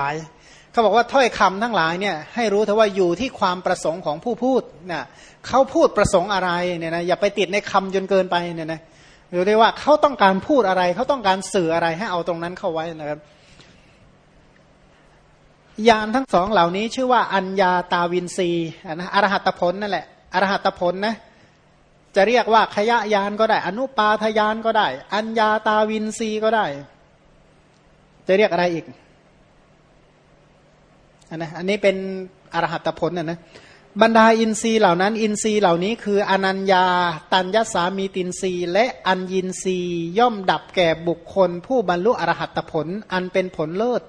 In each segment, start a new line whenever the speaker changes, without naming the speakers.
หลายเขาบอกว่าถ้อยคำทั้งหลายเนี่ยให้รู้เถอะว่าอยู่ที่ความประสงค์ของผู้พูดนะเขาพูดประสงค์อะไรเนี่ยนะอย่าไปติดในคำจนเกินไปเนี่ยนะดูได้ว่าเขาต้องการพูดอะไรเขาต้องการสื่ออะไรให้เอาตรงนั้นเข้าไว้นะครับยานทั้งสองเหล่านี้ชื่อว่าอัญญาตาวินซีนะอรหัตผลนั่นแหละอรหัตผลนะจะเรียกว่าขยะยานก็ได้ อนุปาทยานก็ได้ อัญญาตาวินซีก็ได้ จะเรียกอะไรอีก อันนะอันนี้เป็นอรหัตผลนะนะบรรดาอินทรีย์เหล่านั้น อินทรีย์เหล่านี้คืออนัญญา ตัญญสามีตินทรีย์และอัญญินทรีย์ย่อมดับแก่บุคคล ผู้บรรลุอรหัตผล อันเป็นผลเลิศ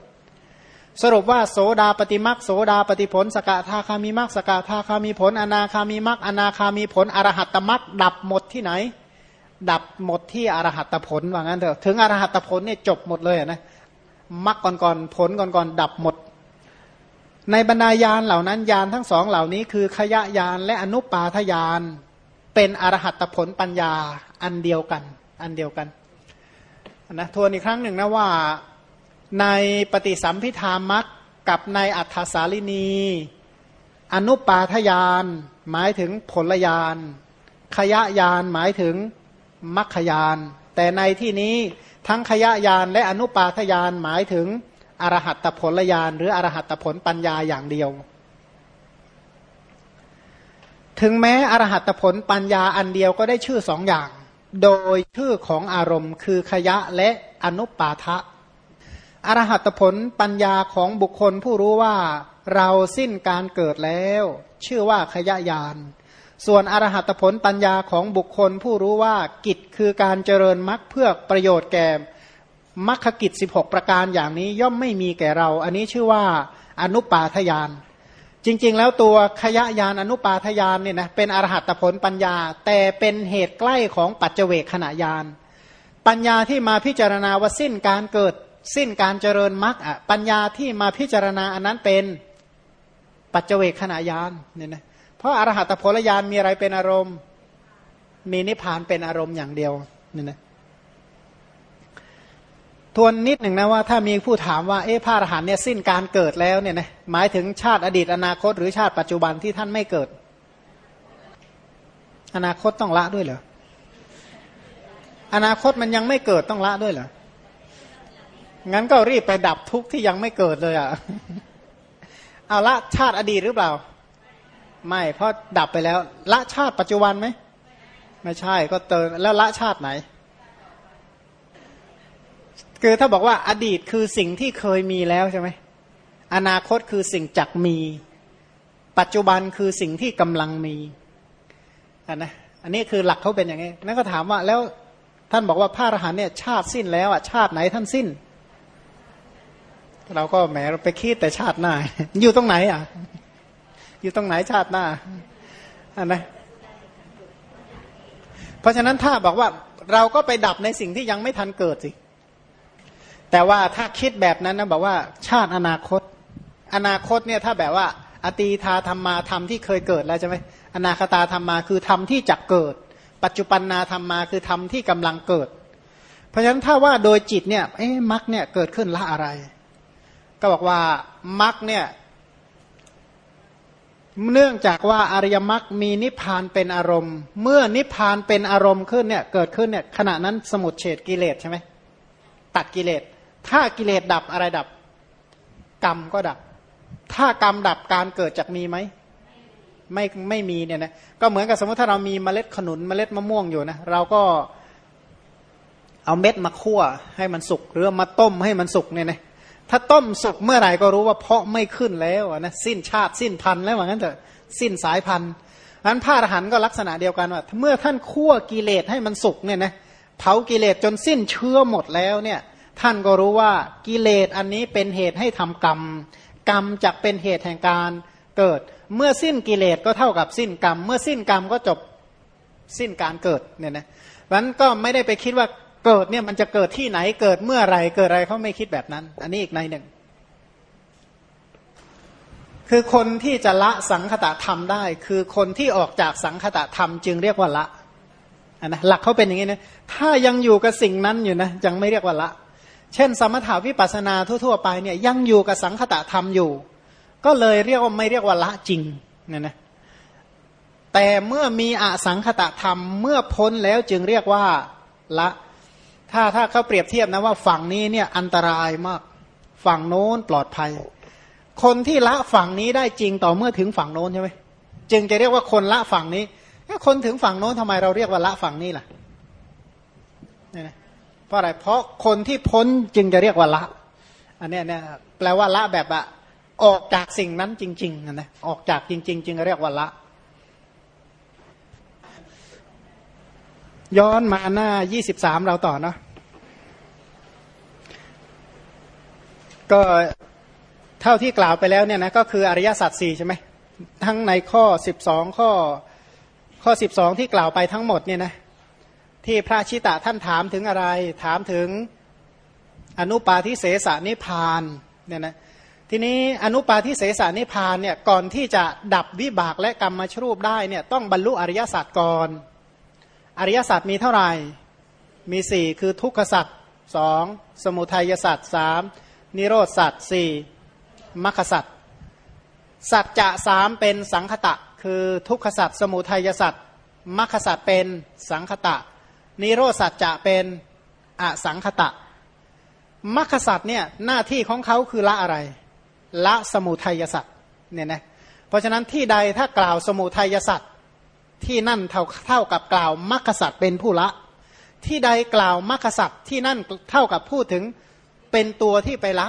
สรุปว่าโสดาปฏิมักโสดาปฏิผล สกทาคามีมักสกทาคามีผล อนาคามีมักอนาคามีผลอรหัตมักดับหมดที่ไหน ดับหมดที่อรหัตผลว่างั้นเถอะถึงอรหัตผลเนี่ยจบหมดเลยนะมักก่อนก่อนผลก่อนก่อนดับหมด ในบรรดายานเหล่านั้นยานทั้งสองเหล่านี้คือขยะยานและอนุปาทยานเป็นอรหัตผลปัญญาอันเดียวกัน อันเดียวกันนะทวนอีกครั้งหนึ่งนะว่าในปฏิสัมพิธามักกับในอัฏฐสาลินี อนุปาทยานหมายถึงผลยานขยะยานหมายถึงมัคคยานแต่ในที่นี้ทั้งขยะยานและอนุปาทยานหมายถึง อรหัตผลญาณหรืออรหัตผลปัญญาอย่างเดียว ถึงแม้อรหัตผลปัญญาอันเดียวก็ได้ชื่อสองอย่าง โดยชื่อของอารมณ์คือขยะและอนุปาทะอรหัตผลปัญญาของบุคคลผู้รู้ว่าเราสิ้นการเกิดแล้ว ชื่อว่าขยะยาน ส่วนอรหัตผลปัญญาของบุคคลผู้รู้ว่ากิจคือการเจริญมรรคเพื่อประโยชน์แก่ มัคคกิจ 16 ประการอย่างนี้ย่อมไม่มีแก่เรา อันนี้ชื่อว่าอนุปาทยาน จริง ๆ แล้วตัวขยะยานอนุปาทยานเนี่ยนะเป็นอรหัตผลปัญญา แต่เป็นเหตุใกล้ของปัจเจเวกขณะยาน ปัญญาที่มาพิจารณาว่าสิ้นการเกิด สิ้นการเจริญมรรคปัญญาที่มาพิจารณาอันนั้นเป็นปัจเจเวกขณะยานเนี่ยนะเพราะอรหัตผลยานมีอะไรเป็นอารมณ์ มีนิพพานเป็นอารมณ์อย่างเดียวเนี่ยนะ ทวนนิดหนึ่งนะว่าถ้ามีผู้ถามว่าเอ๊ะพระอรหันต์เนี่ยสิ้นการเกิดแล้วเนี่ยนะหมายถึงชาติอดีตอนาคต หรือชาติปัจจุบันที่ท่านไม่เกิด อนาคตต้องละด้วยเหรออนาคตมันยังไม่เกิดต้องละด้วยเหรองั้นก็รีบไปดับทุกข์ที่ยังไม่เกิดเลยอะเอาละชาติอดีตหรือเปล่า ไม่เพราะดับไปแล้ว ละชาติปัจจุบันไหมไม่ใช่ก็เติมแล้วละชาติไหน คือถ้าบอกว่าอดีตคือสิ่งที่เคยมีแล้วใช่ไหมอนาคตคือสิ่งจักมี ปัจจุบันคือสิ่งที่กำลังมีอันนะอันนี้คือหลักเขาเป็นอย่างนี้นั่นก็ถามว่าแล้วท่านบอกว่าพระอรหันเนี่ยชาติสิ้นแล้วอะชาติไหนท่านสิ้น เราก็แหมเราไปคิดแต่ชาติหน้า อยู่ตรงไหนอะ อยู่ตรงไหนชาติหน้าอันนะเพราะฉะนั้นถ้าบอกว่าเราก็ไปดับในสิ่งที่ยังไม่ทันเกิดสิ แต่ว่าถ้าคิดแบบนั้นนะบอกว่าชาติอนาคต อนาคตเนี่ยถ้าแบบว่า อตีทาธรรมาธรรมที่เคยเกิดแล้วใช่ไหมอนาคตาธรรมมาคือธรรมที่จะเกิด ปัจจุบันนาธรรมมาคือธรรมที่กำลังเกิด เพราะฉะนั้นถ้าว่าโดยจิตเนี่ยเอ๊ะมรรคเนี่ยเกิดขึ้นละอะไร ก็บอกว่ามรรคเนี่ยเนื่องจากว่าอริยมรรคมีนิพพานเป็นอารมณ์ เมื่อนิพพานเป็นอารมณ์ขึ้นเนี่ยเกิดขึ้นเนี่ยขณะนั้นสมุดเฉดกิเลสใช่ไหมตัดกิเลส ถ้ากิเลสดับอะไรดับ กรรมก็ดับ ถ้ากรรมดับการเกิดจากมีไหมไม่ไม่มีเนี่ยนะก็เหมือนกับสมมติถ้าเรามีเมล็ดขนุนเมล็ดมะม่วงอยู่นะเราก็เอาเม็ดมาคั่วให้มันสุกหรือมาต้มให้มันสุกเนี่ยนะถ้าต้มสุกเมื่อไหร่ก็รู้ว่าเพาะไม่ขึ้นแล้วนะสิ้นชาติสิ้นพันธุ์แล้วเหมือนกันเถอะสิ้นสายพันธุ์นั้นพระอรหันต์ก็ลักษณะเดียวกันว่าเมื่อท่านคั่วกิเลสให้มันสุกเนี่ยนะเผากิเลสจนสิ้นเชื้อหมดแล้วเนี่ย ท่านก็รู้ว่ากิเลสอันนี้เป็นเหตุให้ทำกรรม กรรมจะเป็นเหตุแห่งการเกิด เมื่อสิ้นกิเลสก็เท่ากับสิ้นกรรม เมื่อสิ้นกรรมก็จบสิ้นการเกิดเนี่ยนะนั้นก็ไม่ได้ไปคิดว่าเกิดเนี่ยมันจะเกิดที่ไหนเกิดเมื่อไรเกิดอะไรเขาไม่คิดแบบนั้น อันนี้อีกในหนึ่ง คือคนที่จะละสังคตะธรรมได้ คือคนที่ออกจากสังคตะธรรมจึงเรียกว่าละนนะหลักเขาเป็นอย่างนี้นะถ้ายังอยู่กับสิ่งนั้นอยู่นะยังไม่เรียกว่าละ เช่น สมถาวิปัสนาทั่ว ๆ ไปเนี่ยยังอยู่กับสังคตะธรรมอยู่ ก็เลยเรียกว่าไม่เรียกว่าละจริงเนี่ยนะแต่เมื่อมีอสังคตะธรรมเมื่อพ้นแล้วจึงเรียกว่าละ ถ้าถ้าเขาเปรียบเทียบนะว่าฝั่งนี้เนี่ยอันตรายมาก ฝั่งโน้นปลอดภัย คนที่ละฝั่งนี้ได้จริงต่อเมื่อถึงฝั่งโน้นใช่ไหมจึงจะเรียกว่าคนละฝั่งนี้คนถึงฝั่งโน้นทำไมเราเรียกว่าละฝั่งนี้ล่ะ ราะอะไร เพราะคนที่พ้นจึงจะเรียกว่าละ อันนี้เนี่ยแปลว่าละแบบอะออกจากสิ่งนั้นจริงๆนะออกจากจริง ๆ จึงเรียกว่าละ ย้อนมาหน้ายี่สิบสามเราต่อเนาะก็เท่าที่กล่าวไปแล้วเนี่ยนะก็คืออริยสัจสี่ใช่ไหมทั้งในข้อสิบสองข้อข้อสิบสองที่กล่าวไปทั้งหมดเนี่ยนะ ที่พระชิตะท่านถามถึงอะไร ถามถึงอนุปาทิเสสนิพานเนี่ยนะทีนี้อนุปาทิเสสนิพานเนี่ยก่อนที่จะดับวิบากและกรรมมชรูปได้เนี่ยต้องบรรลุอริยสัจก่อน อริยสัจมีเท่าไหร่มีสี่คือทุกขสัจสองสมุทัยสัจสามนิโรธสัตว์สี่มรรคสัตว์สัจจะสามเป็นสังคตะ คือทุกขสัตว์สมุทัยสัตว์มรรคสัตว์เป็นสังคตะ นิโรสัจจะเป็นอสังคตะมรรคสัตว์เนี่ยหน้าที่ของเขาคือละอะไร ละสมุทัยสัตว์เนี่ยนะเพราะฉะนั้นที่ใดถ้ากล่าวสมุทัยสัตว์ที่นั่นเท่าเท่ากับกล่าวมรรคสัตว์เป็นผู้ละ ที่ใดกล่าวมรรคสัตว์ที่นั่นเท่ากับพูดถึงเป็นตัวที่ไปละ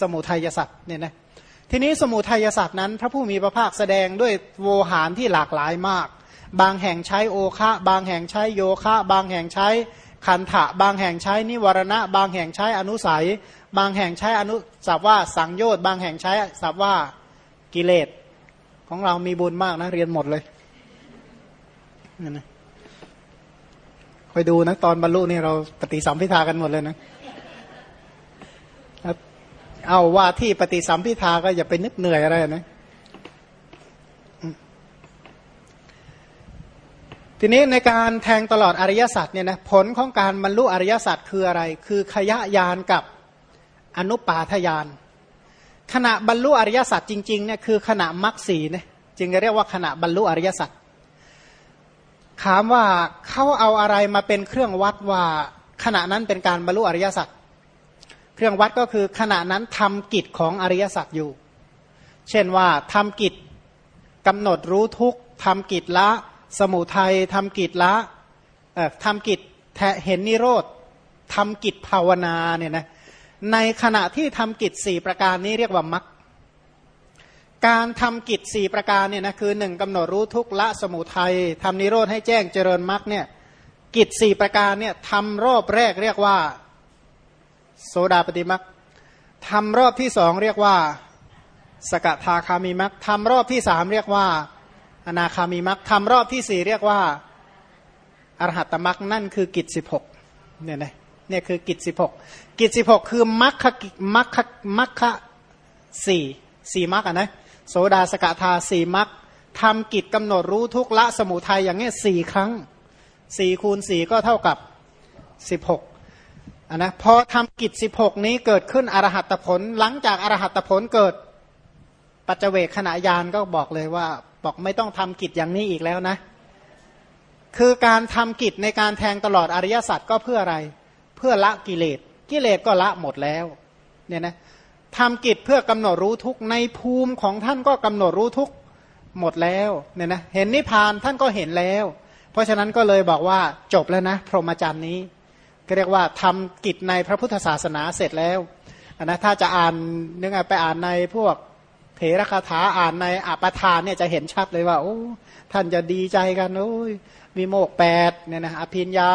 สมุทัยสัตว์เนี่ยนะทีนี้สมุทัยสัตว์นั้น พระผู้มีพระภาคแสดงด้วยโวหารที่หลากหลายมาก บางแห่งใช้โอคะ บางแห่งใช้โยคะ บางแห่งใช้คันถะ บางแห่งใช้นิวรณะ บางแห่งใช้อนุสัย บางแห่งใช้อนุสับว่าสังโยชน์บางแห่งใช้สับว่ากิเลสของเรามีบุญมากนะเรียนหมดเลยนี่นะคอยดูนะตอนบรรลุนี่เราปฏิสัมพิทากันหมดเลยนะเอาว่าที่ปฏิสัมพิทาก็อย่าไปนึกเหนื่อยอะไรนะ ทีนี้ในการแทงตลอดอริยสัจเนี่ยนะผลของการบรรลุอริยสัจคืออะไร คือขยะยานกับอนุปาทยาน ขณะบรรลุอริยสัจจริงๆเนี่ยคือขณะมรรคสีเนี่ยจึงเรียกว่าขณะบรรลุอริยสัจถามว่าเขาเอาอะไรมาเป็นเครื่องวัดว่าขณะนั้นเป็นการบรรลุอริยสัจเครื่องวัดก็คือขณะนั้นทำกิจของอริยสัจอยู่ เช่นว่าทำกิจกำหนดรู้ทุกทำกิจละ สมุทัยทำกิจละทำกิจเห็นนิโรธทำกิจภาวนาเนี่ยนะในขณะที่ทำกิจสี่ประการนี้เรียกว่ามัคการทำกิจสี่ประการเนี่ยนะคือหนึ่งกำหนดรู้ทุกละสมุทัยทำนิโรธให้แจ้งเจริญมัคเนี่ยกิจสี่ประการเนี่ยทำรอบแรกเรียกว่าโสดาปฏิมักทำรอบที่สองเรียกว่า สกทาคามีมักทำรอบที่สามเรียกว่า อนาคามีมักทำรอบที่สี่เรียกว่าอรหัตมักนั่นคือกิจสิบหกเนี่ยนะเนี่ยคือกิจสิบหกกิจสิบหกคือมัคคมัคคมัคคสี่สี่มักอะนะโสดาสกทาสี่มักทำกิจกำหนดรู้ทุกละสมุทัยอย่างเงี้ยสี่ครั้งสี่คูณสี่ก็เท่ากับสิบหกอันนะพอทำกิจสิบหกนี้เกิดขึ้นอรหัตผล หลังจากอรหัตผลเกิดปัจเจเวกขณะยานก็บอกเลยว่า บอกไม่ต้องทำกิจอย่างนี้อีกแล้วนะ คือการทำกิจในการแทงตลอดอริยสัจก็เพื่ออะไร เพื่อละกิเลส กิเลสก็ละหมดแล้ว เนี่ยนะทำกิจเพื่อกำหนดรู้ทุกในภูมิของท่านก็กำหนดรู้ทุกหมดแล้ว เนี่ยนะ เห็นนิพพานท่านก็เห็นแล้ว เพราะฉะนั้นก็เลยบอกว่าจบแล้วนะ พรหมจรรย์นี้ก็เรียกว่าทำกิจในพระพุทธศาสนาเสร็จแล้วนะถ้าจะอ่านนึกไปอ่านในพวก เถรคาถาอ่านในอัปทานเนี่ยจะเห็นชัดเลยว่าโอ้ท่านจะดีใจกันโอ้ยมีโมกแปดเนี่ยนะอภิญญา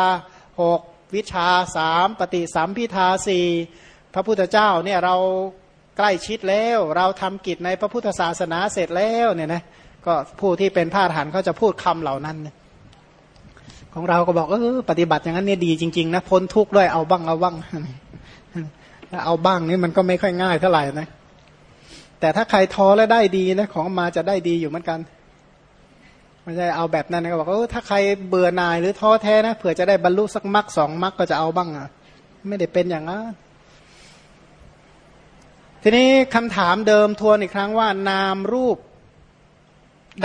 หกวิชาสามปฏิสัมพิทาสี่พระพุทธเจ้าเนี่ยเราใกล้ชิดแล้ว เราทำกิจในพระพุทธศาสนาเสร็จแล้วเนี่ยนะก็ผู้ที่เป็นพระอรหันต์เขาจะพูดคำเหล่านั้นเนี่ยของเราก็บอกเออปฏิบัติอย่างนั้นเนี่ยดีจริงๆนะพ้นทุกข์ด้วยเอาบ้างเอาบ้างเอาบ้างนี่มันก็ไม่ค่อยง่ายเท่าไหร่นะ แต่ถ้าใครท้อแล้วได้ดีนะของมาจะได้ดีอยู่เหมือนกันไม่ใช่เอาแบบนั้นนะบอกเออถ้าใครเบื่อหน่ายหรือท้อแท้นะเผื่อจะได้บรรลุสักมรรคสองมรรคก็จะเอาบ้างอะ ไม่ได้เป็นอย่างนั้นทีนี้คำถามเดิมทวนอีกครั้งว่า นามรูป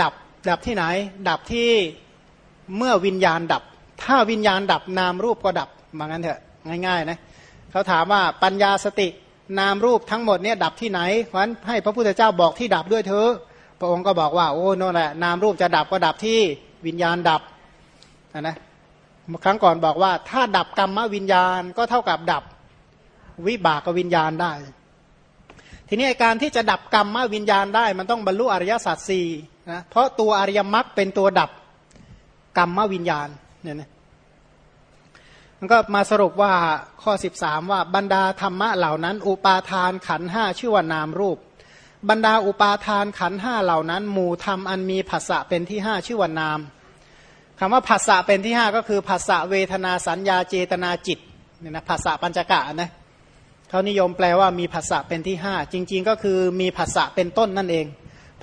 ดับ ดับที่ไหน ดับที่เมื่อวิญญาณดับ ถ้าวิญญาณดับนามรูปก็ดับมางั้นเถอะ ง่าย ๆ นะเขาถามว่าปัญญาสติ นามรูปทั้งหมดเนี่ยดับที่ไหนเพราะฉะนั้นให้พระพุทธเจ้าบอกที่ดับด้วยเถอะพระองค์ก็บอกว่าโอ้นั่นแหละนามรูปจะดับก็ดับที่วิญญาณดับนะครั้งก่อนบอกว่า ถ้าดับกรรมวิญญาณก็เท่ากับดับวิบากวิญญาณได้ ทีนี้การที่จะดับกรรมวิญญาณได้ มันต้องบรรลุอริยสัจสี่นะเพราะตัวอริยมรรคเป็นตัวดับกรรมวิญญาณเนี่ยนะ มันก็มาสรุปว่าข้อ 13 ว่าบรรดาธรรมะเหล่านั้น อุปาทานขันห้าชื่อว่านามรูป บรรดาอุปาทานขันห้าเหล่านั้น หมู่ธรรมอันมีภาษะเป็นที่ห้าชื่อว่านามคำว่าภาษะเป็นที่ห้าก็คือภาษะเวทนาสัญญาเจตนาจิตเนี่ยนะภาษะปัญจกะนะเขานิยมแปลว่ามีภาษะเป็นที่ห้าจริง ๆ ก็คือมีภาษะเป็นต้นนั่นเอง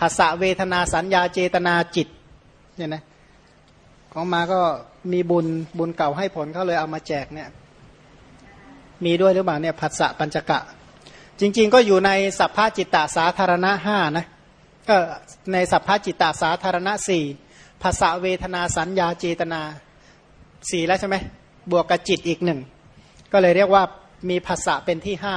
ภาษะเวทนาสัญญาเจตนาจิตเนี่ยนะของมาก็ มีบุญบุญเก่าให้ผลเขาเลยเอามาแจกเนี่ยมีด้วยหรือเปล่าเนี่ยผัสสะปัญจกะ จริง ๆ ก็อยู่ในสัพพจิตตสาธารณะห้านะก็ในสัพพจิตตสาธารณะสี่ภาษาเวทนาสัญญาเจตนาสี่แล้วใช่ไหมบวกกับจิตอีกหนึ่งก็เลยเรียกว่ามีภาษาเป็นที่ห้า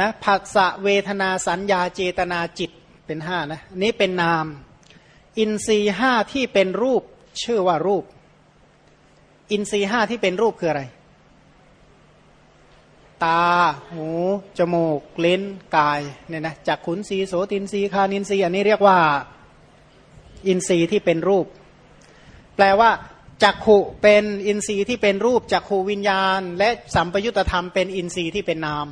นะภาษาเวทนาสัญญาเจตนาจิตเป็นห้านะนี้เป็นนาม อินทรีห้าที่เป็นรูป ชื่อว่ารูป อินทรีห้าที่เป็นรูปคืออะไร ตา หู จมูกเลนกายเนี่ยนะจากขุนสีโสตินสีคานินสีอันนี้เรียกว่า อินทรีย์ที่เป็นรูป แปลว่าจักขุเป็นอินทรีย์ที่เป็นรูปจักขูวิญญาณ และสัมปยุตธรรมเป็นอินทรีย์ที่เป็นนาม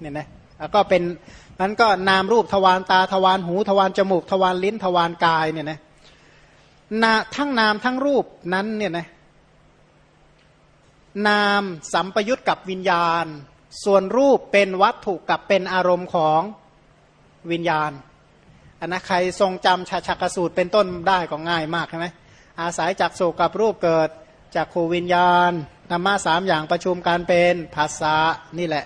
เนี่ยนะแล้วก็เป็นนั้นก็นามรูปทวารตาทวารหูทวารจมูกทวารลิ้นทวารกายเนี่ยนะ นาทั้งนามทั้งรูปนั้นเนี่ยนะนามสัมปยุตกับวิญญาณ ส่วนรูปเป็นวัตถุกับเป็นอารมณ์ของวิญญาณอันนะใครทรงจำชาชักสูตรเป็นต้นได้ก็ง่ายมากใช่ไหมอาศัยจากโศกับรูปเกิดจากขูวิญญาณธรรมะสามอย่างประชุมการเป็นภาษานี่แหละ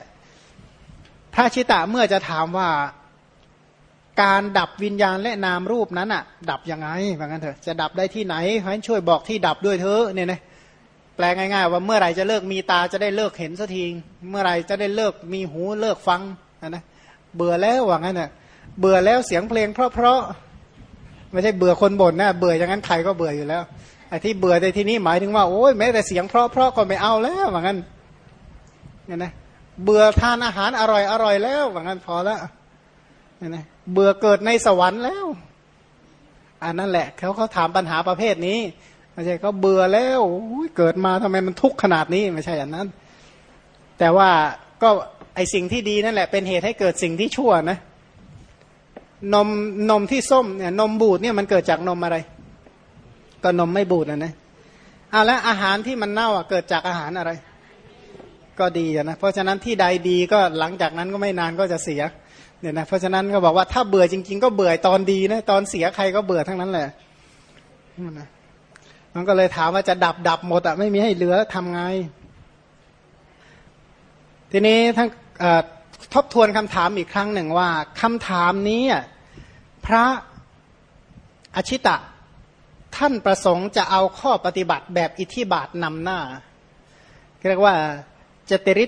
พระชิตะเมื่อจะถามว่า การดับวิญญาณและนามรูปนั้นอะ ดับยังไงว่างั้นเถอะจะดับได้ที่ไหนขอให้ช่วยบอกที่ดับด้วยเถอะเนี่ยนะแปลง่ายๆ ว่าเมื่อไหร่จะเลิกมีตาจะได้เลิกเห็นสักทีเมื่อไหร่จะได้เลิกมีหูเลิกฟังนะเบื่อแล้วว่างั้นน่ะเบื่อแล้วเสียงเพลงเพราะๆไม่ใช่เบื่อคนบ่นนะเบื่ออย่างนั้นใครก็เบื่ออยู่แล้วไอ้ที่เบื่อในที่นี้หมายถึงว่าโอ้ยแม้แต่เสียงเพราะๆก็ไม่เอาแล้วว่างั้นเนี่ยนะเบื่อทานอาหารอร่อยอร่อยแล้วว่างั้นพอแล้วเนี่ยนะ เบื่อเกิดในสวรรค์แล้วอันนั่นแหละเขาเขาถามปัญหาประเภทนี้ไม่ใช่เขาเบื่อแล้วเกิดมาทำไมมันทุกข์ขนาดนี้ไม่ใช่อย่างนั้น แต่ว่าก็ไอสิ่งที่ดีนั่นแหละ เป็นเหตุให้เกิดสิ่งที่ชั่วนะนมนมที่ส้มเนี่ยนมบูดเนี่ยมันเกิดจากนมอะไร ก็นมไม่บูดนะนะเอาแล้วอาหารที่มันเน่าอะเกิดจากอาหารอะไร ก็ดีนะเพราะฉะนั้นที่ใดดีก็หลังจากนั้นก็ไม่นานก็จะเสีย เนี่ยนะเพราะฉะนั้นก็บอกว่าถ้าเบื่อจริง ๆ ก็เบื่อตอนดีนะตอนเสียใครก็เบื่อทั้งนั้นแหละมันก็เลยถามว่าจะดับดับหมดอะไม่มีให้เหลือทำไง ทีนี้ทั้งทบทวนคำถามอีกครั้งหนึ่งว่าคำถามนี้พระอชิตะท่านประสงค์จะเอาข้อปฏิบัติแบบอิทธิบาทนำหน้าเรียกว่า จติริ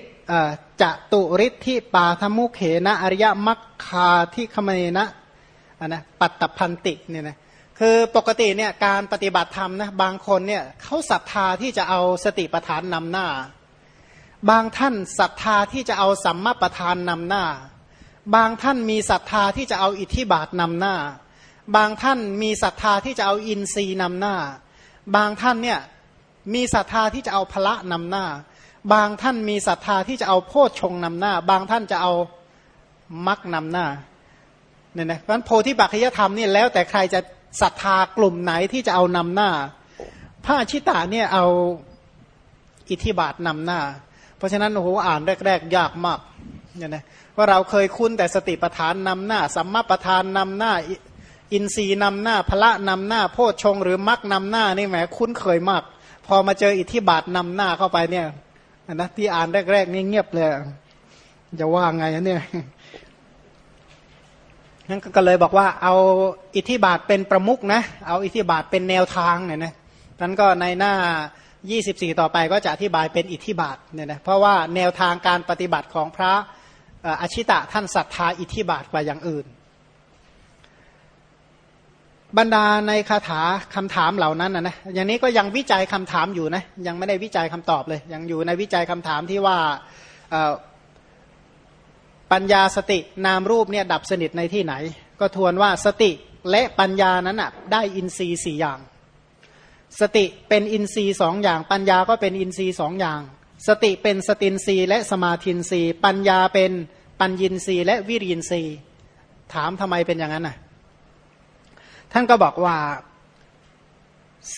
จะตุริที่ปาธมุเขนะอริยมัคคาที่ขเมนะนะปัตตพันติเนี่ยนะคือปกติเนี่ยการปฏิบัติธรรมนะบางคนเนี่ยเขาศรัทธาที่จะเอาสติปัฏฐานนำหน้า บางท่านศรัทธาที่จะเอาสัมมาปัฏฐานนำหน้า บางท่านมีศรัทธาที่จะเอาอิทธิบาทนำหน้า บางท่านมีศรัทธาที่จะเอาอินทรีย์นำหน้า บางท่านเนี่ยมีศรัทธาที่จะเอาพละนำหน้า บางท่านมีศรัทธาที่จะเอาโพชฌงนำหน้า บางท่านจะเอามักนำหน้าเนี่ยนะเพราะโพธิปัจจยธรรมนี่แล้วแต่ใครจะศรัทธากลุ่มไหนที่จะเอานำหน้าพระชิตาเนี่ยเอาอิทธิบาทนำหน้า เพราะฉะนั้นโอ้โหอ่านแรก ๆ ยากมากเนี่ยนะว่าเราเคยคุ้นแต่สติปัฏฐานนำหน้า สัมมาปัฏฐานนำหน้า อินทรีย์นำหน้าพระนำหน้า โพชฌงหรือมักนำหน้านี่แหมคุ้นเคยมาก พอมาเจออิทธิบาทนำหน้าเข้าไปเนี่ย นะที่อ่านแรกๆนี่เงียบเลยจะว่าไงเนี่ยนั่นก็เลยบอกว่าเอาอิทธิบาทเป็นประมุกนะ เอาอิทธิบาทเป็นแนวทางเนี่ยนะนั้นก็ในหน้า 24 ต่อไปก็จะอธิบายเป็นอิทธิบาทเนี่ยนะเพราะว่าแนวทางการปฏิบัติของพระอชิตะท่านศรัทธาอิทธิบาทกว่าอย่างอื่น บรรดาในคาถาคำถามเหล่านั้นนะนะอย่างนี้ก็ยังวิจัยคำถามอยู่นะยังไม่ได้วิจัยคำตอบเลย ยังอยู่ในวิจัยคำถามที่ว่าปัญญาสตินามรูปเนี่ยดับสนิทในที่ไหน ก็ทวนว่าสติและปัญญานั้นอะได้อินทรีย์สี่อย่าง สติเป็นอินทรีย์สองอย่าง ปัญญาก็เป็นอินทรีย์สองอย่าง สติเป็นสตินทรีย์และสมาธินทรีย์ปัญญาเป็นปัญญินทรีย์และวิริยินทรีย์ถามทำไมเป็นอย่างนั้นน่ะ ท่านก็บอกว่า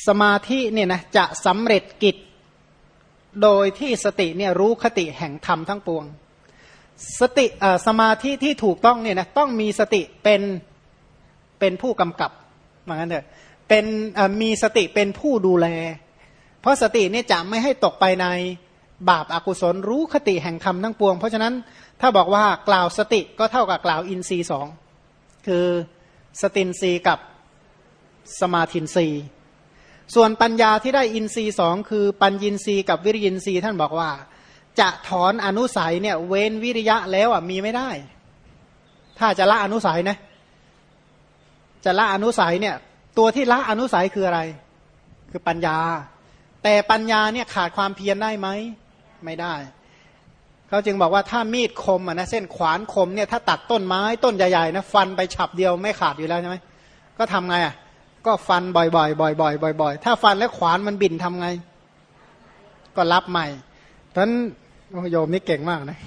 สมาธิเนี่ยนะจะสำเร็จกิจ โดยที่สติเนี่ยรู้คติแห่งธรรมทั้งปวง สติสมาธิที่ถูกต้องเนี่ยนะต้องมีสติเป็นเป็นผู้กำกับเหมือนกันเถอะเป็นมีสติเป็นผู้ดูแล เพราะสติเนี่ยจะไม่ให้ตกไปในบาปอากุศลรู้คติแห่งธรรมทั้งปวง เพราะฉะนั้นถ้าบอกว่ากล่าวสติก็เท่ากับกล่าวอินทรีสองคือสตินทรีกับ สมาธินรีส่วนปัญญาที่ได้อินทรีสองคือปัญญินทรีกับวิริยินทรีท่านบอกว่า จะถอนอนุสัยเนี่ยเว้นวิริยะแล้วอะมีไม่ได้ ถ้าจะละอนุสัยนะจะละอนุสัยเนี่ย ตัวที่ละอนุสัยคืออะไร คือปัญญา แต่ปัญญาเนี่ยขาดความเพียรได้ไหมไม่ได้เขาจึงบอกว่าถ้ามีดคมอะนะเส้นขวานคมเนี่ยถ้าตัดต้นไม้ต้นใหญ่ๆนะฟันไปฉับเดียวไม่ขาดอยู่แล้วใช่ไหมก็ทำไงอะ ก็ฟันบ่อยๆบ่อยๆบ่อยๆถ้าฟันแล้วขวานมันบินทำไง ก็รับใหม่เพราะนั้นโอ้โยมนี่เก่งมากนะ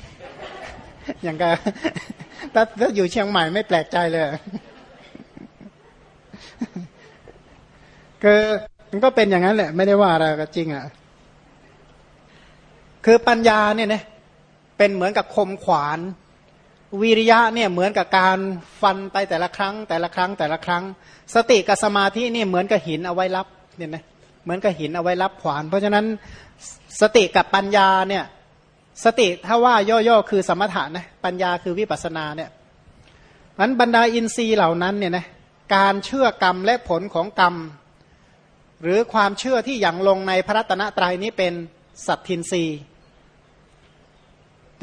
อย่างกับถ้าถ้าอยู่เชียงใหม่ไม่แปลกใจเลยคือมันก็เป็นอย่างนั้นแหละ ไม่ได้ว่าอะไรก็จริงอะคือปัญญาเนี่ยนะเป็นเหมือนกับคมขวาน วิริยะเนี่ยเหมือนกับการฟันไปแต่ละครั้ง แต่ละครั้งแต่ละครั้ง สติกับสมาธินี่เหมือนกับหินเอาไว้รับเนี่ยนะเหมือนกับหินเอาไว้รับขวาน เพราะฉะนั้นสติกับปัญญาเนี่ยสติถ้าว่าย่อๆคือสมถะนะปัญญาคือวิปัสนาเนี่ยนั้นบรรดาอินทรีย์เหล่านั้นเนี่ยนะการเชื่อกรรมและผลของกรรม หรือความเชื่อที่อย่างลงในพระรัตนตรัยนี้เป็นสัตทินรีย์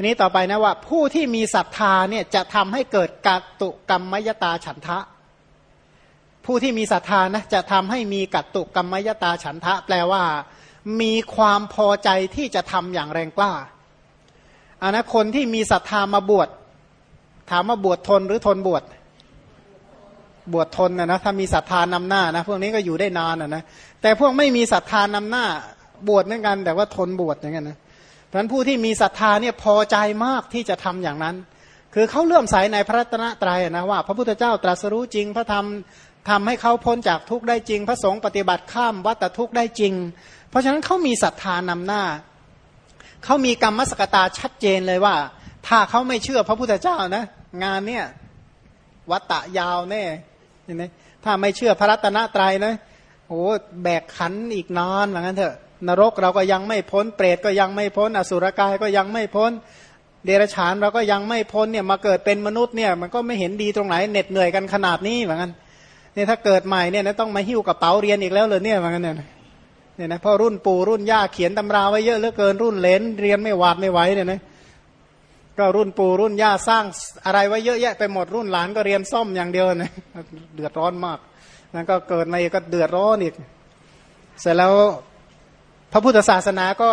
ทีนี้ต่อไปนะว่า ผู้ที่มีศรัทธาเนี่ยจะทำให้เกิดกัตตุกรรมมยตาฉันทะ ผู้ที่มีศรัทธานะจะทำให้มีกัตตุกรรมมยตาฉันทะ แปลว่า มีความพอใจที่จะทำอย่างแรงกล้าอันนะคนที่มีศรัทธามาบวชถามว่าบวชทนหรือทนบวชบวชทนนะนะถ้ามีศรัทธานำหน้านะพวกนี้ก็อยู่ได้นานนะนะแต่พวกไม่มีศรัทธานำหน้าบวชเหมือนกัน แต่ว่าทนบวชอย่างนั้นนะ เพราะนั้นผู้ที่มีศรัทธาเนี่ยพอใจมากที่จะทำอย่างนั้น คือเขาเลื่อมใสในพระตนะตรัยนะว่า พระพุทธเจ้าตรัสรู้จริงพระธรรมทำให้เขาพ้นจากทุกข์ได้จริง พระสงฆ์ปฏิบัติข้ามวัตทุกข์ได้จริง เพราะฉะนั้นเขามีศรัทธานำหน้าเขามีกรรมสกตาชัดเจนเลยว่า ถ้าเขาไม่เชื่อพระพุทธเจ้านะ งานเนี่ยวัตตะยาวแน่เห็นไหมถ้าไม่เชื่อพระรัตนตรัยนะโอ้แบกขันอีกนานเหมือนกันเถอะ นรกเราก็ยังไม่พ้น เปรตก็ยังไม่พ้น อสุรกายก็ยังไม่พ้น เดรัจฉานเราก็ยังไม่พ้นเนี่ยมาเกิดเป็นมนุษย์เนี่ยมันก็ไม่เห็นดีตรงไหนเหน็ดเหนื่อยกันขนาดนี้เหมือนกันเนี่ยถ้าเกิดใหม่เนี่ยต้องมาหิ้วกระเป๋าเรียนอีกแล้วเลยเนี่ยเหมือนกันเนี่ยเนี่ยนะพราะรุ่นปู่รุ่นย่าเขียนตำราไว้เยอะเหลือเกินรุ่นเลนเรียนไม่หวาดไม่ไหวเนี่ยนะก็รุ่นปู่รุ่นย่าสร้างอะไรไว้เยอะแยะไปหมดรุ่นหลานก็เรียนซ่อมอย่างเดียวนะเดือดร้อนมากนั้นก็เกิดมาก็เดือดร้อนอีกเสร็จแล้ว พระพุทธศาสนาก็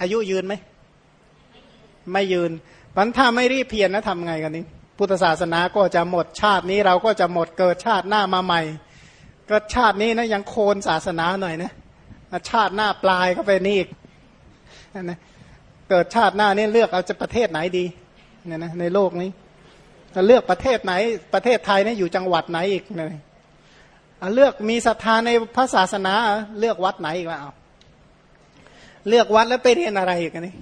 อายุยืนไหมไม่ยืนมันถ้าไม่รีบเพียรนะทำไงกันนี่พุทธศาสนาก็จะหมดชาตินี้เราก็จะหมดเกิดชาติหน้ามาใหม่ ก็ชาตินี้นะยังโคนศาสนาหน่อยนะชาติหน้าปลายก็ไปนี่อีกนะเกิดชาติหน้านี่เลือกเอาจะประเทศไหนดีเนี่ยนะในโลกนี้เลือกประเทศไหน ประเทศไทยนี่อยู่จังหวัดไหนอีกเลยเลือกมีศรัทธาในพระศาสนา เลือกวัดไหนอีกวะเอา เลือกวัดแล้วไปเรียนอะไรอีกอันนี้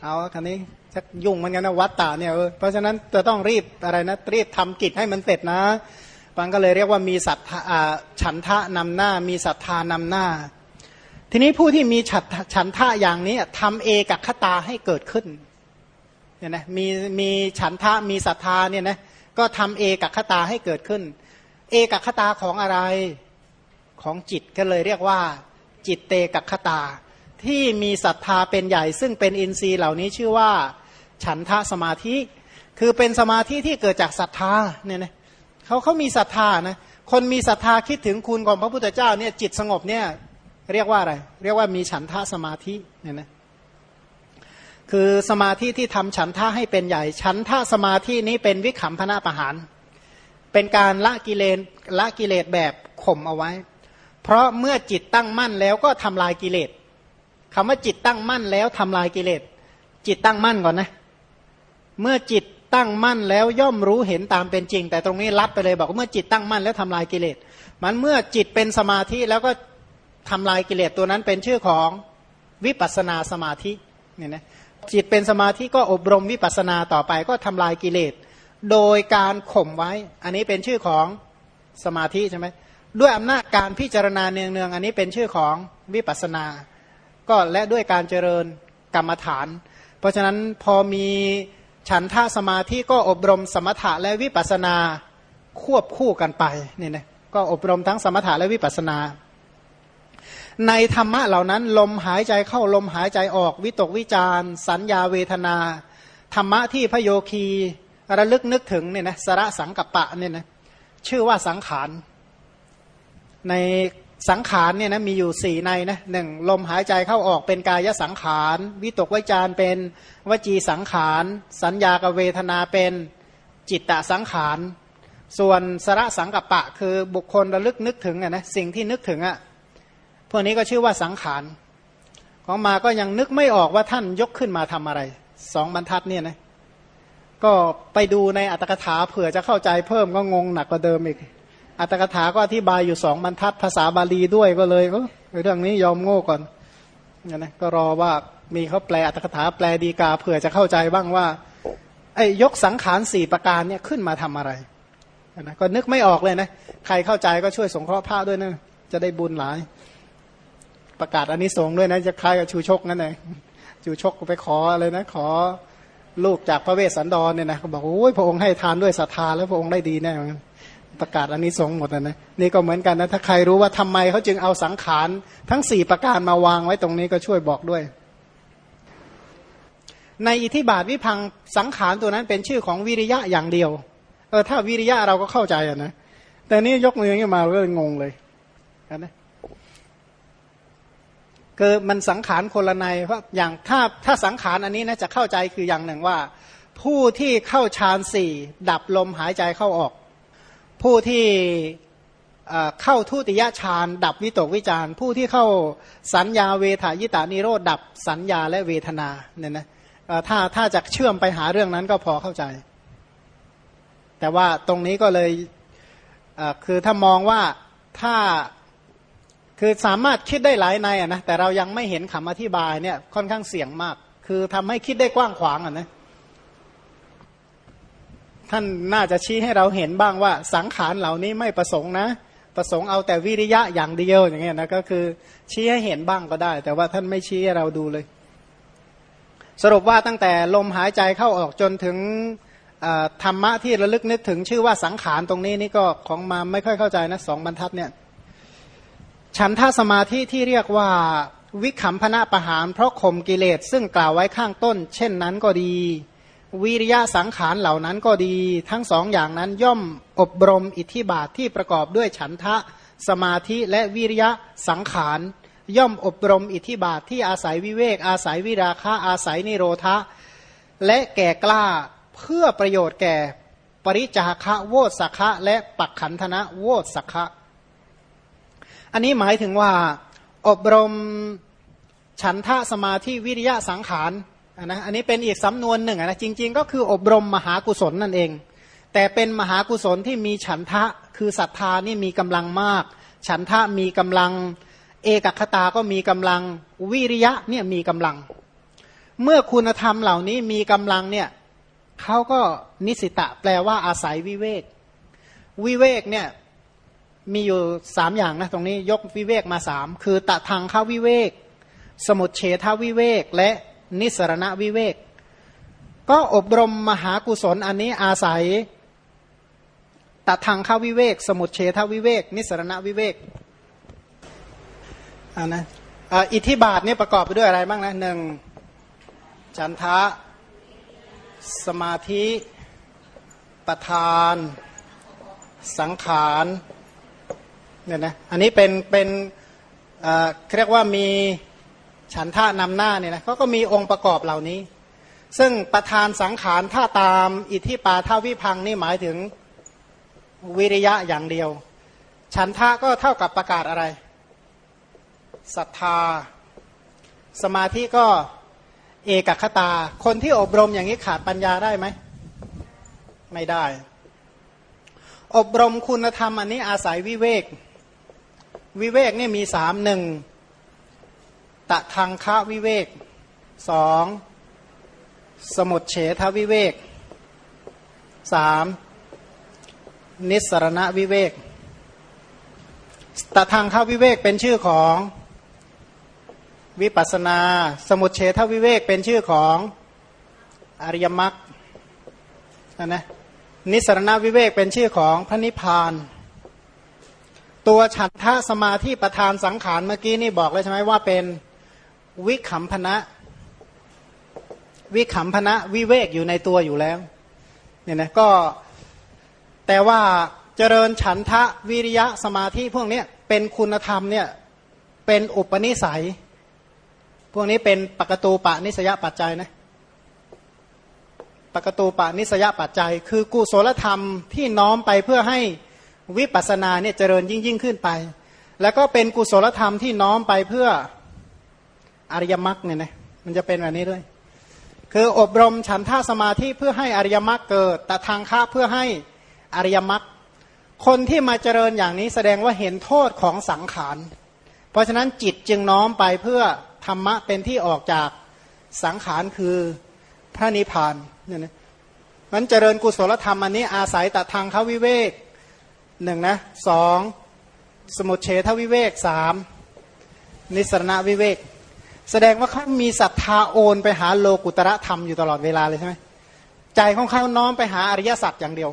เอาคันนี้ชักยุ่งเหมือนกันนะวัดตาเนี่ยเพราะฉะนั้นจะต้องรีบอะไรนะรีบทำกิจให้มันเสร็จนะฟังก็เลยเรียกว่ามีศรัทธาฉันทะนำหน้า มีศรัทธานำหน้า ทีนี้ผู้ที่มีฉันฉันท่าอย่างนี้ทำเอกคตาให้เกิดขึ้นเนี่ยนะมีมีฉันทะมีศรัทธาเนี่ยนะก็ทำเอกคตาให้เกิดขึ้น เอกคตาของอะไรของจิตก็เลยเรียกว่า จิตเตกคตา ที่มีศรัทธาเป็นใหญ่ ซึ่งเป็นอินทรีย์เหล่านี้ชื่อว่า ฉันทะสมาธิ คือเป็นสมาธิที่เกิดจากศรัทธาเนี่ยนะเขาเขามีศรัทธานะคนมีศรัทธาคิดถึงคุณของพระพุทธเจ้าเนี่ยจิตสงบเนี่ยเรียกว่าอะไร เรียกว่ามีฉันทะสมาธิเนี่ยนะคือสมาธิที่ทำฉันท่าให้เป็นใหญ่ ฉันท่าสมาธินี้เป็นวิขำพนาประหาร เป็นการละกิเลสละกิเลสแบบข่มเอาไว้ เพราะเมื่อจิตตั้งมั่นแล้วก็ทำลายกิเลส คำว่าจิตตั้งมั่นแล้วทำลายกิเลส จิตตั้งมั่นก่อนนะ เมื่อจิตตั้งมั่นแล้วย่อมรู้เห็นตามเป็นจริง แต่ตรงนี้ลัดไปเลยบอกว่าเมื่อจิตตั้งมั่นแล้วทำลายกิเลส มันเมื่อจิตเป็นสมาธิแล้วก็ทำลายกิเลสตัวนั้นเป็นชื่อของวิปัสนาสมาธิเนี่ยนะจิตเป็นสมาธิก็อบรมวิปัสนาต่อไปก็ทำลายกิเลส โดยการข่มไว้ อันนี้เป็นชื่อของสมาธิใช่ไหมด้วยอำนาจการพิจารณาเนืองๆอันนี้เป็นชื่อของวิปัสนา ก็และด้วยการเจริญกรรมฐาน เพราะฉะนั้นพอมีฉันท่าสมาธิก็อบรมสมถะและวิปัสนาควบคู่กันไปนี่นะก็อบรมทั้งสมถะและวิปัสนา ในธรรมะเหล่านั้นลมหายใจเข้าลมหายใจออก วิตกวิจารสัญญาเวทนา ธรรมะที่พโยคีระลึกนึกถึงเนี่ยนะสระสังกัปปะเนี่ยนะชื่อว่าสังขารใน สังขารเนี่ยนะมีอยู่สี่ในนะหนึ่งลมหายใจเข้าออกเป็นกายสังขาร วิตกวิจารเป็นวจีสังขาร สัญญากเวทนาเป็นจิตตสังขาร ส่วนสระสังกัปปะ คือบุคคลระลึกนึกถึงอะนะสิ่งที่นึกถึงอะพวกนี้ก็ชื่อว่าสังขารของมาก็ยังนึกไม่ออกว่าท่านยกขึ้นมาทำอะไรสองบรรทัดเนี่ยนะก็ไปดูในอัตถกถาเผื่อจะเข้าใจเพิ่มก็งงหนักกว่าเดิมอีก อัตถกถาก็อธิบายอยู่สองบรรทัดภาษาบาลีด้วยก็เลยเออเรื่องนี้ยอมโง่ก่อนนะก็รอว่ามีเขาแปลอัตถกถาแปลดีกาเผื่อจะเข้าใจบ้างว่าไอ้ยกสังขารสี่ประการเนี่ยขึ้นมาทำอะไรนะก็นึกไม่ออกเลยนะใครเข้าใจก็ช่วยสงเคราะห์พระด้วยนะจะได้บุญหลาย ประกาศอันนี้สงด้วยนะจะคล้ายกับชูชกนั่นเองชูชกไปขออะไรนะ ขอลูกจากพระเวสสันดรเนี่ยนะเขาบอกโอ้ยพระองค์ให้ทานด้วยศรัทธาแล้วพระองค์ได้ดีแน่ ประกาศอันนี้สงหมดนะนะนี่ก็เหมือนกันนะถ้าใครรู้ว่าทำไมเขาจึงเอาสังขารทั้งสี่ประการมาวางไว้ตรงนี้ก็ช่วยบอกด้วย ในอิทธิบาทวิพังสังขารตัวนั้นเป็นชื่อของวิริยะอย่างเดียวเออถ้าวิริยะเราก็เข้าใจอะนะแต่นี้ยกมืออย่างนี้มาก็งงเลยนะคือมันสังขารคนละในเพราะอย่างถ้าถ้าสังขารอันนี้นะจะเข้าใจคืออย่างหนึ่งว่า ผู้ที่เข้าฌานสี่ดับลมหายใจเข้าออก ผู้ที่เข้าทุติยฌานดับวิตกวิจารผู้ที่เข้าสัญญาเวทายตานิโรธดับสัญญาและเวทนาเนี่ยนะถ้าถ้าจะเชื่อมไปหาเรื่องนั้นก็พอเข้าใจ แต่ว่าตรงนี้ก็เลยคือถ้ามองว่าถ้าคือสามารถคิดได้หลายในอะนะแต่เรายังไม่เห็นคำอธิบายเนี่ยค่อนข้างเสี่ยงมาก คือทำให้คิดได้กว้างขวางอะนะ ท่านน่าจะชี้ให้เราเห็นบ้างว่าสังขารเหล่านี้ไม่ประสงค์นะ ประสงค์เอาแต่วิริยะอย่างเดียวอย่างเงี้ยนะก็คือชี้ให้เห็นบ้างก็ได้ แต่ว่าท่านไม่ชี้ให้เราดูเลย สรุปว่าตั้งแต่ลมหายใจเข้าออกจนถึงธรรมะที่ระลึกนึกถึงชื่อว่าสังขารตรงนี้นี่ก็ของมาไม่ค่อยเข้าใจนะสองบรรทัดเนี่ยฉันท่าสมาธิที่เรียกว่าวิขำพนะประหารเพราะข่มกิเลสซึ่งกล่าวไว้ข้างต้น เช่นนั้นก็ดี วิริยะสังขารเหล่านั้นก็ดี ทั้งสองอย่างนั้นย่อมอบรมอิทธิบาทที่ประกอบด้วยฉันทะสมาธิและวิริยะสังขารย่อมอบรมอิทธิบาทที่อาศัยวิเวก อาศัยวิราคะอาศัยนิโรธะและแก่กล้าเพื่อประโยชน์แก่ปริจาคะโวสักะและปักขันธนะโวสักะอันนี้หมายถึงว่า อบรมฉันทะสมาธิวิริยะสังขาร นนะอันนี้เป็นอีกสำนวนหนึ่งนะจริง ๆ ก็คืออบรมมหากุศลนั่นเอง แต่เป็นมหากุศลที่มีฉันทะคือศรัทธานี่มีกำลังมาก ฉันทะมีกำลัง เอกคตาก็มีกำลังวิริยะเนี่ยมีกำลัง เมื่อคุณธรรมเหล่านี้มีกำลังเนี่ยเขาก็นิสิตะแปลว่าอาศัยวิเวก วิเวกเนี่ยมีอยู่สามอย่างนะตรงนี้ยกวิเวกมาสามคือตะทางข้าวิเวก สมุดเฉทวิเวกและ นิสรณวิเวก ก็อบรมมหากุศลอันนี้อาศัยตะทางข้าวิเวก สมุดเฉทวิเวก นิสรณวิเวกอันนะอิทธิบาทนี่ประกอบไปด้วยอะไรบ้างนะหนึ่งจันทะ สมาธิประธาน สังขารเนี่ยนะอันนี้เป็นเป็นเรียกว่ามี ฉันท่านำหน้าเนี่ยนะเขาก็มีองค์ประกอบเหล่านี้ ซึ่งประธานสังขารถ้าตามอิทธิปาท่าวิพังนี่หมายถึงวิริยะอย่างเดียว ฉันท่าก็เท่ากับประกาศอะไรศรัทธา สมาธิก็เอกคตา คนที่อบรมอย่างนี้ขาดปัญญาได้ไหม ไม่ได้ อบรมคุณธรรมอันนี้อาศัยวิเวก วิเวกนี่มีสามหนึ่ง ตะทางคะวิเวกสองสมุดเฉทวิเวกสามนิสรณวิเวกตะทางคะวิเวกเป็นชื่อของวิปัสนา สมุทเฉทวิเวกเป็นชื่อของอริยมรรคนะนิสรณวิเวกเป็นชื่อของพระนิพพาน ตัวฉันทะสมาธิประธานสังขารเมื่อกี้นี่บอกเลยใช่ไหมว่าเป็น วิขำพนะ วิขำพนะ วิเวกอยู่ในตัวอยู่แล้วเนี่ยนะก็แต่ว่าเจริญฉันทะวิริยะสมาธิพวกนี้เป็นคุณธรรมเนี่ยเป็นอุปนิสัย พวกนี้เป็นปกตูปะนิสยปัจจัยนะปกตูปะนิสยปัจจัย คือกุศลธรรมที่น้อมไปเพื่อให้วิปัสสนาเนี่ยเจริญยิ่งยิ่งขึ้นไป แล้วก็เป็นกุศลธรรมที่น้อมไปเพื่อ อริยมรรคเนี่ยนะมันจะเป็นแบบนี้ด้วย คืออบรมฉันท่าสมาธิเพื่อให้อริยมรรคเกิด แต่ทางค้าเพื่อให้อริยมรรคคนที่มาเจริญอย่างนี้แสดงว่าเห็นโทษของสังขาร เพราะฉะนั้นจิตจึงน้อมไปเพื่อธรรมะเป็นที่ออกจากสังขารคือพระนิพพานเนี่ยนะมันเจริญกุศลธรรมอันนี้อาศัยแต่ทางเขาวิเวกหนึ่งนะสองสมุทเฉทวิเวกสามนิสรณวิเวก แสดงว่าเขามีศรัทธาโอนไปหาโลกุตระธรรมอยู่ตลอดเวลาเลยใช่ไหมใจของเขาน้อมไปหาอริยสัจอย่างเดียว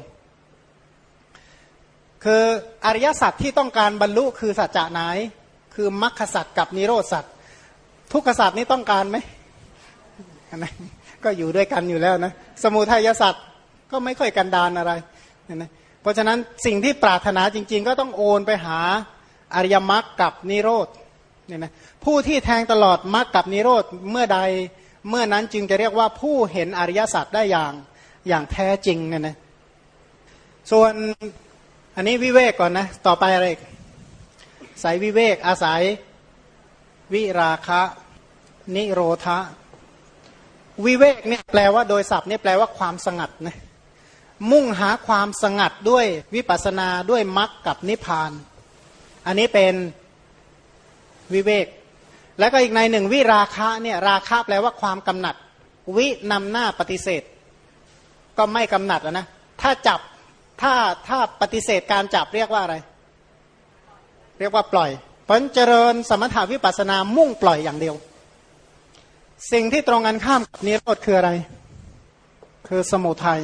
คืออริยสัจที่ต้องการบรรลุคือสัจจะไหน คือมรรคสัจกับนิโรธสัจทุกขสตร์นี้ต้องการไหมนะก็อยู่ด้วยกันอยู่แล้วนะ สมุทัยสตร์ก็ไม่ค่อยกันดานอะไรนะเพราะฉะนั้นสิ่งที่ปรารถนาจริง ๆ ก็ต้องโอนไปหาอริยมรรคกับนิโรธ เนี่ยนะผู้ที่แทงตลอดมรรคกับนิโรธเมื่อใดเมื่อนั้นจึงจะเรียกว่าผู้เห็นอริยสัจได้อย่างอย่างแท้จริงเนี่ยนะส่วนอันนี้วิเวกก่อนนะ ต่อไปอะไรสายวิเวกอาศัย วิราคะ นิโรธะวิเวกเนี่ยแปลว่าโดยศัพท์เนี่ยแปลว่าความสงัดนะมุ่งหาความสงัดด้วยวิปัสนาด้วยมรรคกับนิพพาน อันนี้เป็น วิเวก แล้วก็อีกในหนึ่งวิราคะเนี่ยราคะแปลว่าความกำหนัด วินำหน้าปฏิเสธ ก็ไม่กำหนัดนะถ้าจับถ้าถ้าปฏิเสธการจับเรียกว่าอะไร เรียกว่าปล่อยเพราะเจริญสมถาวิปัสนามุ่งปล่อยอย่างเดียว สิ่งที่ตรงกันข้ามกับนิโรธคืออะไร คือสมุทัย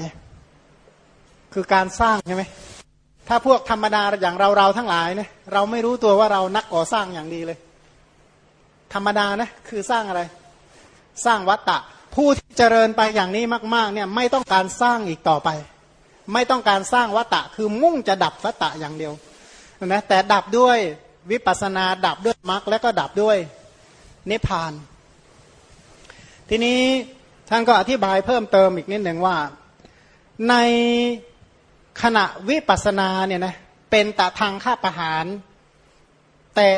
คือการสร้างใช่ไหมถ้าพวกธรรมดาอย่างเราเราทั้งหลายเนี่ยเราไม่รู้ตัวว่าเรานักก่อสร้างอย่างดีเลย ธรรมดานะคือสร้างอะไร สร้างวัตตะ ผู้ที่เจริญไปอย่างนี้มากๆเนี่ยไม่ต้องการสร้างอีกต่อไป ไม่ต้องการสร้างวัตตะ คือมุ่งจะดับวัตตะอย่างเดียวนะแต่ดับด้วยวิปัสนาดับด้วยมรรคแล้วก็ดับด้วยนิพพาน ทีนี้ท่านก็อธิบายเพิ่มเติมอีกนิดหนึ่งว่า ในขณะวิปัสนาเนี่ยนะเป็นตะทางข้าประหาร แต่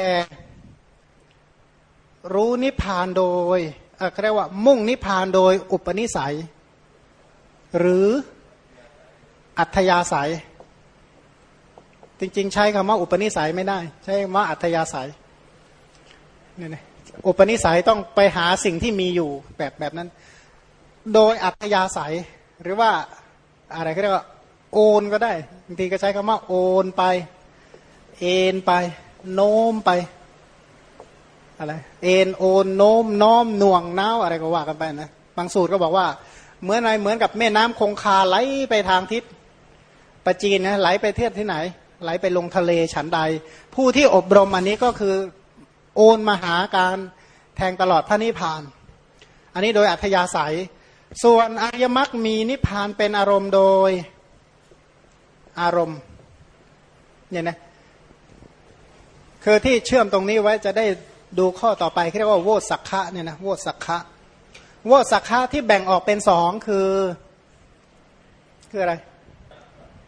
รู้นิพพานโดยเรียกว่า มุ่งนิพพานโดยอุปนิสัย หรืออัธยาศัย จริง ๆ ใช้คำว่าอุปนิสัยไม่ได้ ใช้คำว่าอัธยาศัยเนี่ยนะอุปนิสัยต้องไปหาสิ่งที่มีอยู่แบบแบบนั้น โดยอัธยาศัย หรือว่าอะไรก็เรียกว่าโอนก็ได้บางทีก็ใช้คำว่าโอนไป เอ็นไป โน้มไป อะไรเอ็นโอนโน้มน้อมหน่วงน้าวอะไรก็ว่ากันไปนะบางสูตรก็บอกว่าเหมือนอะไรเหมือนกับแม่น้ำคงคาไหลไปทางทิศปจีนนะไหลไปเทียบที่ไหน ไหลไปลงทะเลฉันใด ผู้ที่อบรมอันนี้ก็คือโอนมาหาการแทงตลอดพระนิพพาน อันนี้โดยอัธยาศัย ส่วนอริยมรรคมีนิพพานเป็นอารมณ์โดยอารมณ์เนี่ยนะคือที่เชื่อมตรงนี้ไว้จะได้ ดูข้อต่อไปเรียกว่าโวสักขะเนี่ยนะโวสักขะโวสักขะที่แบ่งออกเป็นสองคือ คืออะไร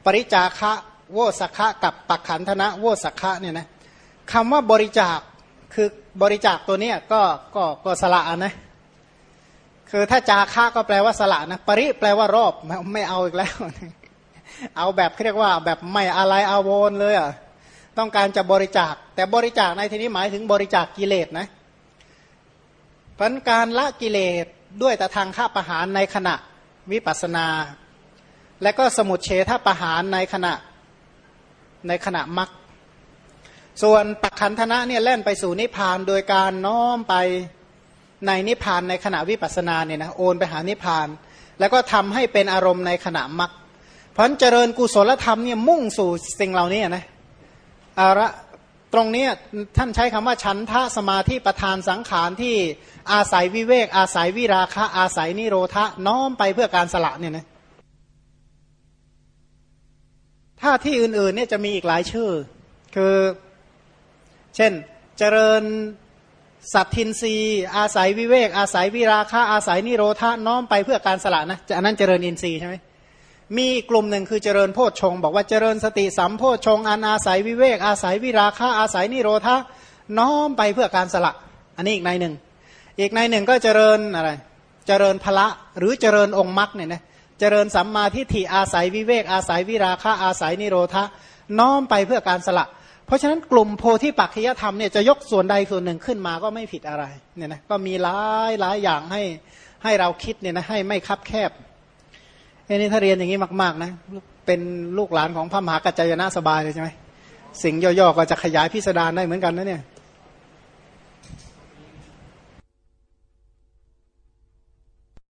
ปริจาคะโวสักขะกับปักขันธนะโวสักขะเนี่ยนะคำว่าบริจาคคือบริจาคตัวเนี้ยก็ก็ก็สละนะคือถ้าจาคะก็แปลว่าสละนะปริแปลว่ารอบไม่เอาอีกแล้ว เอาแบบเรียกว่าแบบไม่อะไรอาวรเลยอะ ต้องการจะบริจาค แต่บริจาคในที่นี้หมายถึงบริจาคกิเลสนะพันการละกิเลสด้วยแต่ทางข้าประหารในขณะวิปัสนา และก็สมุดเฉทประหารในขณะในขณะมักส่วนปักขันธนะเนี่ยแล่นไปสู่นิพพานโดยการน้อมไปในนิพพานในขณะวิปัสนาเนี่ยนะโอนไปหานิพพาน แล้วก็ทำให้เป็นอารมณ์ในขณะมักเพราะเจริญกุศลธรรมเนี่ยมุ่งสู่สิ่งเหล่านี้นะ อาระตรงนี้ท่านใช้คำว่าฉันทะสมาธิประธานสังขารที่อาศัยวิเวก อาศัยวิราคะ อาศัยนิโรธะน้อมไปเพื่อการสละเนี่ยนะถ้าที่อื่นๆเนี่ยจะมีอีกหลายชื่อ คือเช่นเจริญสัตทินรีอาศัยวิเวก อาศัยวิราคะอาศัยนิโรธาน้อมไปเพื่อการสละนะอันนั้นเจริญอินทรีย์ใช่ไหม มีกลุ่มหนึ่งคือเจริญโพชฌงบอกว่าเจริญสติสัมโพชฌงอันอาศัยวิเวกอาศัยวิราคะอาศัยนิโรธาน้อมไปเพื่อการสละ อันนี้อีกในหนึ่ง อีกในหนึ่งก็เจริญอะไร เจริญพละหรือเจริญองค์มรรคเนี่ยนะเจริญสัมมาทิฏฐิอาศัยวิเวกอาศัยวิราคะอาศัยนิโรธาน้อมไปเพื่อการสละ เพราะฉะนั้นกลุ่มโพธิปัจจยธรรมเนี่ยจะยกส่วนใดส่วนหนึ่งขึ้นมาก็ไม่ผิดอะไรเนี่ยนะก็มีหลายหลายอย่างให้ให้เราคิดเนี่ยนะให้ไม่คับแคบ อันนี้ถ้าเรียนอย่างนี้มาก ๆ นะ เป็นลูกหลานของพระมหากัจจายนะสบายเลยใช่ไหมสิ่งย่อๆก็จะขยายพิสดารได้เหมือนกันนะเนี่ย